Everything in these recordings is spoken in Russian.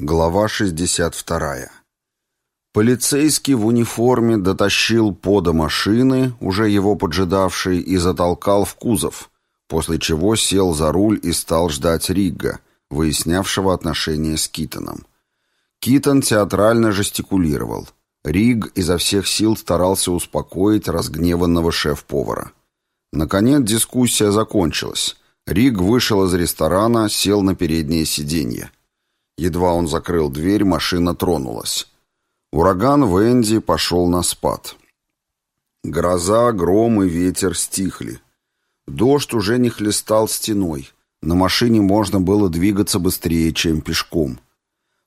Глава 62. Полицейский в униформе дотащил По до машины, уже его поджидавшей, и затолкал в кузов, после чего сел за руль и стал ждать Ригга, выяснявшего отношения с Китоном. Китон театрально жестикулировал. Риг изо всех сил старался успокоить разгневанного шеф-повара. Наконец дискуссия закончилась. Риг вышел из ресторана, сел на переднее сиденье. Едва он закрыл дверь, машина тронулась. Ураган Венди пошел на спад. Гроза, гром и ветер стихли. Дождь уже не хлестал стеной. На машине можно было двигаться быстрее, чем пешком.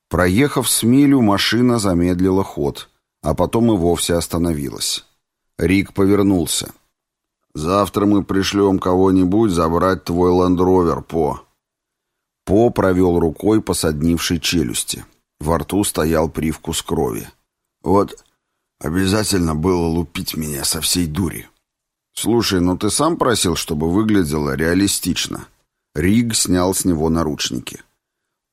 Проехав с милю, машина замедлила ход, а потом и вовсе остановилась. Рик повернулся. «Завтра мы пришлем кого-нибудь забрать твой ландровер, По», по провел рукой по соднившей челюсти. Во рту стоял привкус крови. «Вот обязательно было лупить меня со всей дури». «Слушай, ну ты сам просил, чтобы выглядело реалистично». Риг снял с него наручники.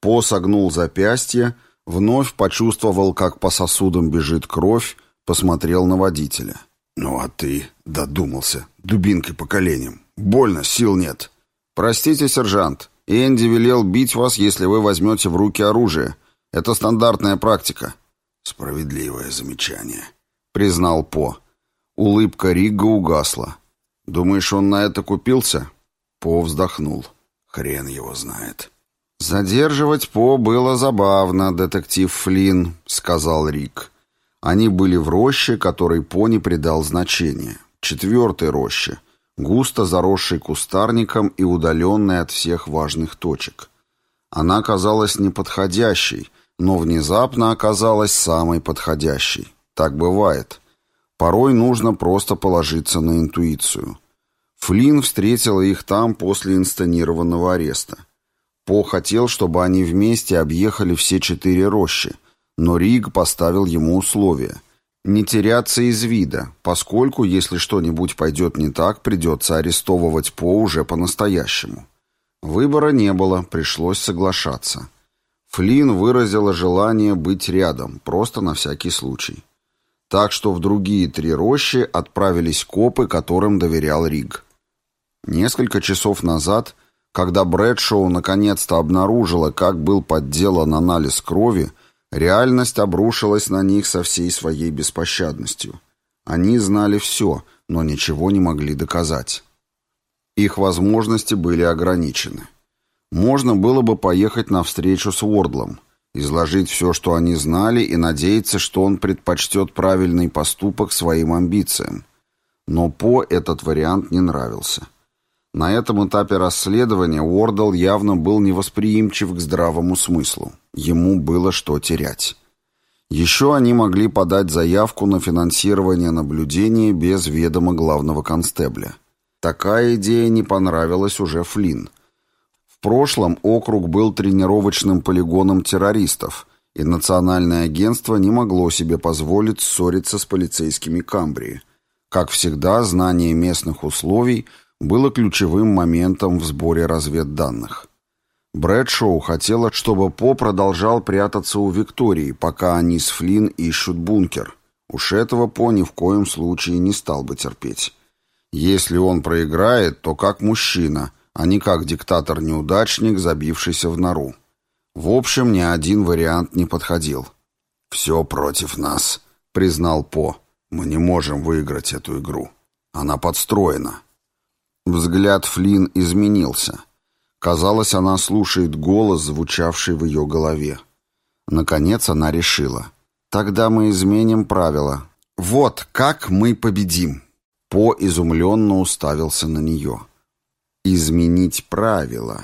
По согнул запястье, вновь почувствовал, как по сосудам бежит кровь, посмотрел на водителя. «Ну а ты додумался, дубинкой по коленям. Больно, сил нет». «Простите, сержант, Энди велел бить вас, если вы возьмете в руки оружие. Это стандартная практика». «Справедливое замечание», — признал По. Улыбка Рига угасла. «Думаешь, он на это купился?» По вздохнул. «Хрен его знает». «Задерживать По было забавно, детектив Флинн», — сказал Рик. Они были в роще, которой По не придал значения. Четвертой роще — густо заросшей кустарником и удаленной от всех важных точек. Она казалась неподходящей, но внезапно оказалась самой подходящей. Так бывает. Порой нужно просто положиться на интуицию. Флинн встретила их там после инсценированного ареста. По хотел, чтобы они вместе объехали все четыре рощи, но Риг поставил ему условия — не теряться из вида, поскольку, если что-нибудь пойдет не так, придется арестовывать По уже по-настоящему. Выбора не было, пришлось соглашаться. Флинн выразила желание быть рядом, просто на всякий случай. Так что в другие три рощи отправились копы, которым доверял Риг. Несколько часов назад, когда Брэдшоу наконец-то обнаружила, как был подделан анализ крови, Реальность обрушилась на них со всей своей беспощадностью. Они знали все, но ничего не могли доказать. Их возможности были ограничены. Можно было бы поехать на встречу с Уордлом, изложить все, что они знали, и надеяться, что он предпочтет правильный поступок своим амбициям. Но По этот вариант не нравился. На этом этапе расследования Уордл явно был невосприимчив к здравому смыслу. Ему было что терять. Еще они могли подать заявку на финансирование наблюдения без ведома главного констебля. Такая идея не понравилась уже Флинн. В прошлом округ был тренировочным полигоном террористов, и Национальное агентство не могло себе позволить ссориться с полицейскими Камбрии. Как всегда, знание местных условий – было ключевым моментом в сборе разведданных. Брэдшоу хотела, чтобы По продолжал прятаться у Виктории, пока они с Флинн ищут бункер. Уж этого По ни в коем случае не стал бы терпеть. Если он проиграет, то как мужчина, а не как диктатор-неудачник, забившийся в нору. В общем, ни один вариант не подходил. «Все против нас», — признал По. «Мы не можем выиграть эту игру. Она подстроена». Взгляд Флин изменился. Казалось, она слушает голос, звучавший в ее голове. Наконец она решила. «Тогда мы изменим правила. Вот как мы победим!» По изумленно уставился на нее. «Изменить правила».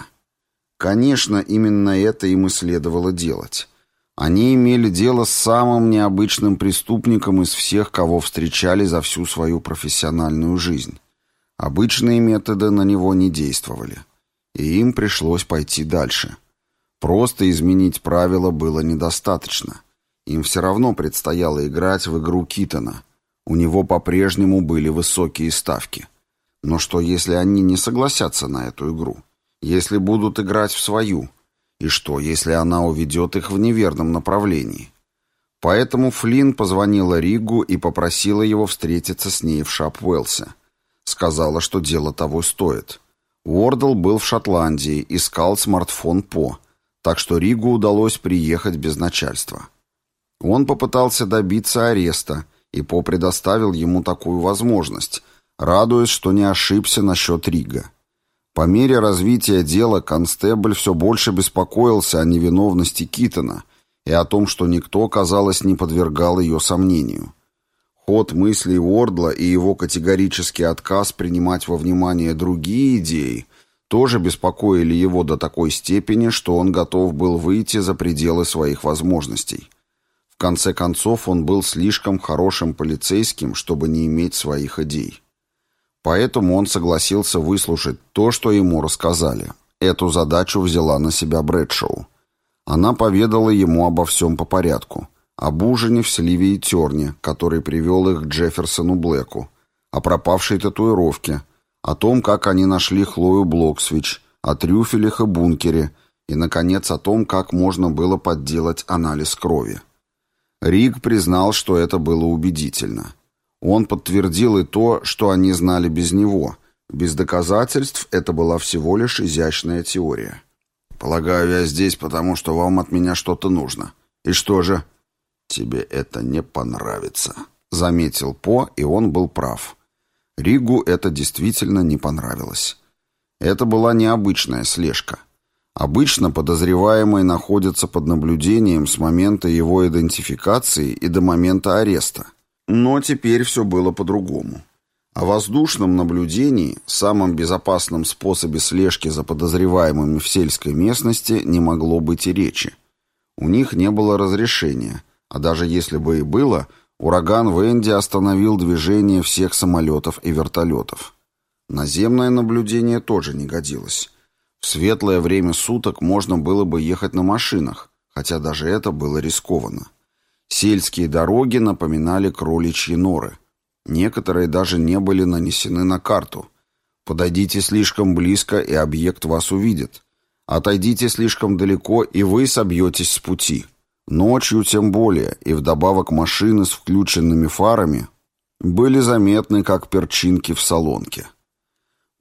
Конечно, именно это им и следовало делать. Они имели дело с самым необычным преступником из всех, кого встречали за всю свою профессиональную жизнь. Обычные методы на него не действовали, и им пришлось пойти дальше. Просто изменить правила было недостаточно. Им все равно предстояло играть в игру Китона. У него по-прежнему были высокие ставки. Но что, если они не согласятся на эту игру? Если будут играть в свою? И что, если она уведет их в неверном направлении? Поэтому Флинн позвонила Ригу и попросила его встретиться с ней в Шапвелсе. Сказала, что дело того стоит. Уордл был в Шотландии, искал смартфон По, так что Ригу удалось приехать без начальства. Он попытался добиться ареста, и По предоставил ему такую возможность, радуясь, что не ошибся насчет Рига. По мере развития дела констебль все больше беспокоился о невиновности Китона и о том, что никто, казалось, не подвергал ее сомнению. Ход мыслей Уордла и его категорический отказ принимать во внимание другие идеи тоже беспокоили его до такой степени, что он готов был выйти за пределы своих возможностей. В конце концов, он был слишком хорошим полицейским, чтобы не иметь своих идей. Поэтому он согласился выслушать то, что ему рассказали. Эту задачу взяла на себя Брэдшоу. Она поведала ему обо всем по порядку. Об ужине в Сливе и Терне, который привел их к Джефферсону Блэку, о пропавшей татуировке, о том, как они нашли Хлою Блоксвич, о трюфелях и бункере, и, наконец, о том, как можно было подделать анализ крови. Риг признал, что это было убедительно. Он подтвердил и то, что они знали без него. Без доказательств это была всего лишь изящная теория. «Полагаю, я здесь, потому что вам от меня что-то нужно. И что же?» «Тебе это не понравится», — заметил По, и он был прав. Ригу это действительно не понравилось. Это была необычная слежка. Обычно подозреваемый находится под наблюдением с момента его идентификации и до момента ареста. Но теперь все было по-другому. О воздушном наблюдении, самом безопасном способе слежки за подозреваемыми в сельской местности, не могло быть и речи. У них не было разрешения, а даже если бы и было, ураган Венди остановил движение всех самолетов и вертолетов. Наземное наблюдение тоже не годилось. В светлое время суток можно было бы ехать на машинах, хотя даже это было рискованно. Сельские дороги напоминали кроличьи норы. Некоторые даже не были нанесены на карту. Подойдите слишком близко, и объект вас увидит. Отойдите слишком далеко, и вы собьетесь с пути. Ночью тем более, и вдобавок машины с включенными фарами были заметны, как перчинки в солонке.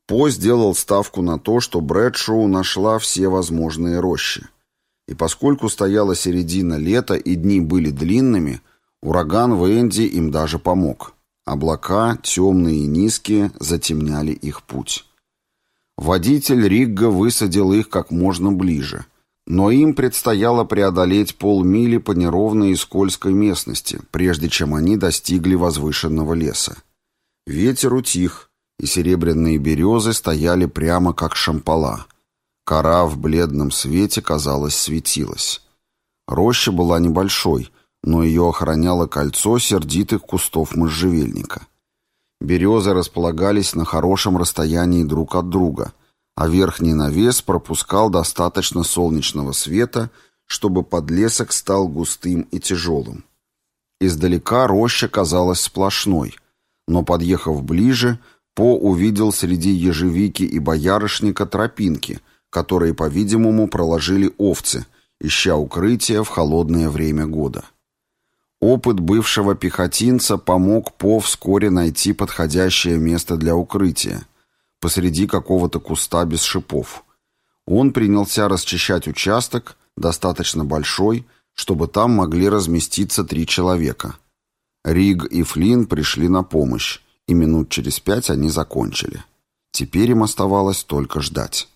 По сделал ставку на то, что Брэдшоу нашла все возможные рощи. И поскольку стояла середина лета и дни были длинными, ураган Венди им даже помог. Облака, темные и низкие, затемняли их путь. Водитель Ригга высадил их как можно ближе, но им предстояло преодолеть полмили по неровной и скользкой местности, прежде чем они достигли возвышенного леса. Ветер утих, и серебряные березы стояли прямо как шампала — Кора в бледном свете, казалось, светилась. Роща была небольшой, но ее охраняло кольцо сердитых кустов можжевельника. Березы располагались на хорошем расстоянии друг от друга, а верхний навес пропускал достаточно солнечного света, чтобы подлесок стал густым и тяжелым. Издалека роща казалась сплошной, но, подъехав ближе, По увидел среди ежевики и боярышника тропинки, которые, по-видимому, проложили овцы, ища укрытия в холодное время года. Опыт бывшего пехотинца помог По вскоре найти подходящее место для укрытия, посреди какого-то куста без шипов. Он принялся расчищать участок, достаточно большой, чтобы там могли разместиться три человека. Риг и Флинн пришли на помощь, и минут через пять они закончили. Теперь им оставалось только ждать.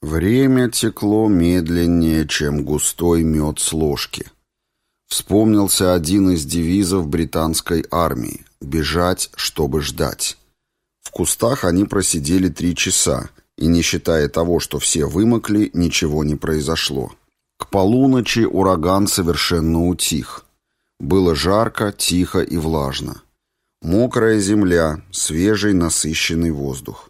Время текло медленнее, чем густой мед с ложки. Вспомнился один из девизов британской армии «Бежать, чтобы ждать». Кустах они просидели три часа, и, не считая того, что все вымокли, ничего не произошло. К полуночи ураган совершенно утих. Было жарко, тихо и влажно. Мокрая земля, свежий насыщенный воздух.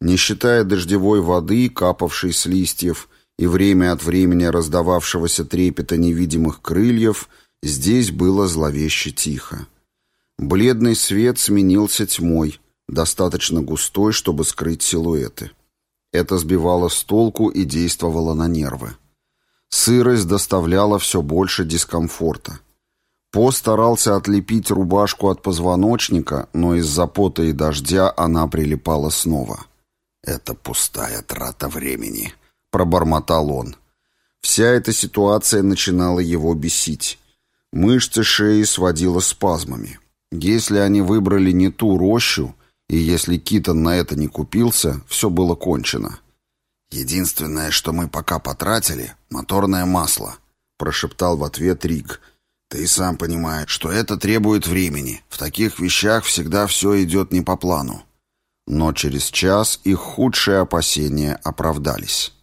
Не считая дождевой воды, капавшей с листьев, и время от времени раздававшегося трепета невидимых крыльев, здесь было зловеще тихо. Бледный свет сменился тьмой, достаточно густой, чтобы скрыть силуэты. Это сбивало с толку и действовало на нервы. Сырость доставляла все больше дискомфорта. По старался отлепить рубашку от позвоночника, но из-за пота и дождя она прилипала снова. «Это пустая трата времени», — пробормотал он. Вся эта ситуация начинала его бесить. Мышцы шеи сводила спазмами. Если они выбрали не ту рощу, и если Китон на это не купился, все было кончено. «Единственное, что мы пока потратили — моторное масло», — прошептал в ответ Риг. «Ты сам понимаешь, что это требует времени. В таких вещах всегда все идет не по плану». Но через час их худшие опасения оправдались.